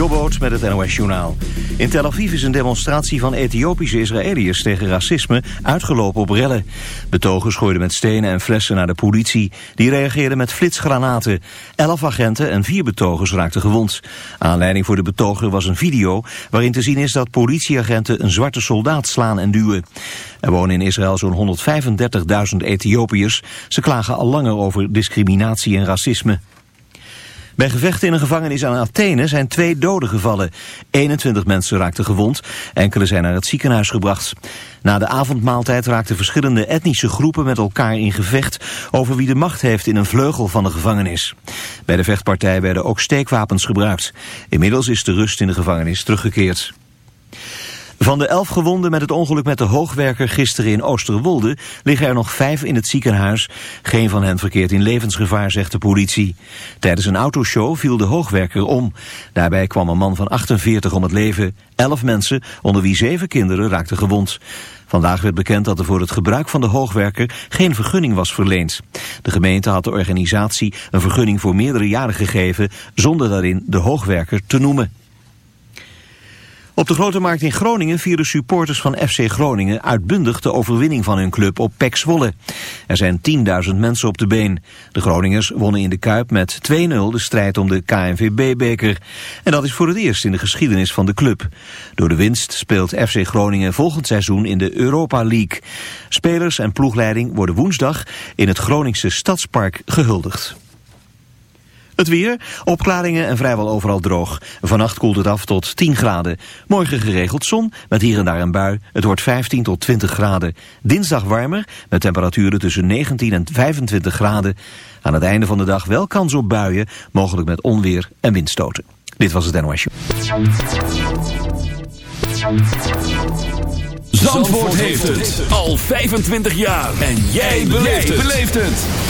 Jobboot met het NOS Journaal. In Tel Aviv is een demonstratie van Ethiopische Israëliërs tegen racisme uitgelopen op rellen. Betogers gooiden met stenen en flessen naar de politie. Die reageerde met flitsgranaten. Elf agenten en vier betogers raakten gewond. Aanleiding voor de betoger was een video waarin te zien is dat politieagenten een zwarte soldaat slaan en duwen. Er wonen in Israël zo'n 135.000 Ethiopiërs. Ze klagen al langer over discriminatie en racisme. Bij gevechten in een gevangenis aan Athene zijn twee doden gevallen. 21 mensen raakten gewond, enkele zijn naar het ziekenhuis gebracht. Na de avondmaaltijd raakten verschillende etnische groepen met elkaar in gevecht over wie de macht heeft in een vleugel van de gevangenis. Bij de vechtpartij werden ook steekwapens gebruikt. Inmiddels is de rust in de gevangenis teruggekeerd. Van de elf gewonden met het ongeluk met de hoogwerker gisteren in Oosterwolde liggen er nog vijf in het ziekenhuis. Geen van hen verkeert in levensgevaar, zegt de politie. Tijdens een autoshow viel de hoogwerker om. Daarbij kwam een man van 48 om het leven. Elf mensen, onder wie zeven kinderen, raakten gewond. Vandaag werd bekend dat er voor het gebruik van de hoogwerker geen vergunning was verleend. De gemeente had de organisatie een vergunning voor meerdere jaren gegeven zonder daarin de hoogwerker te noemen. Op de Grote Markt in Groningen vieren supporters van FC Groningen uitbundig de overwinning van hun club op PEC Zwolle. Er zijn 10.000 mensen op de been. De Groningers wonnen in de Kuip met 2-0 de strijd om de KNVB-beker. En dat is voor het eerst in de geschiedenis van de club. Door de winst speelt FC Groningen volgend seizoen in de Europa League. Spelers en ploegleiding worden woensdag in het Groningse Stadspark gehuldigd. Het weer, opklaringen en vrijwel overal droog. Vannacht koelt het af tot 10 graden. Morgen geregeld zon, met hier en daar een bui. Het wordt 15 tot 20 graden. Dinsdag warmer, met temperaturen tussen 19 en 25 graden. Aan het einde van de dag wel kans op buien, mogelijk met onweer en windstoten. Dit was het NOS Zandvoort heeft het al 25 jaar. En jij beleeft het.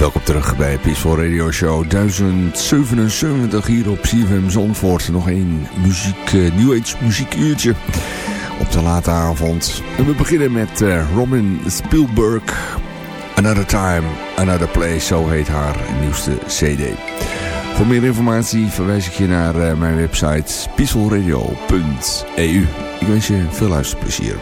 Welkom terug bij Peaceful Radio Show 1077 hier op CFM Zandvoort. Nog één muziek, uh, New Age muziekuurtje op de late avond. En we beginnen met uh, Robin Spielberg. Another Time, Another Place, zo heet haar nieuwste cd. Voor meer informatie verwijs ik je naar uh, mijn website peacefulradio.eu. Ik wens je veel luisterplezier.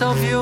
of you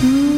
Mm.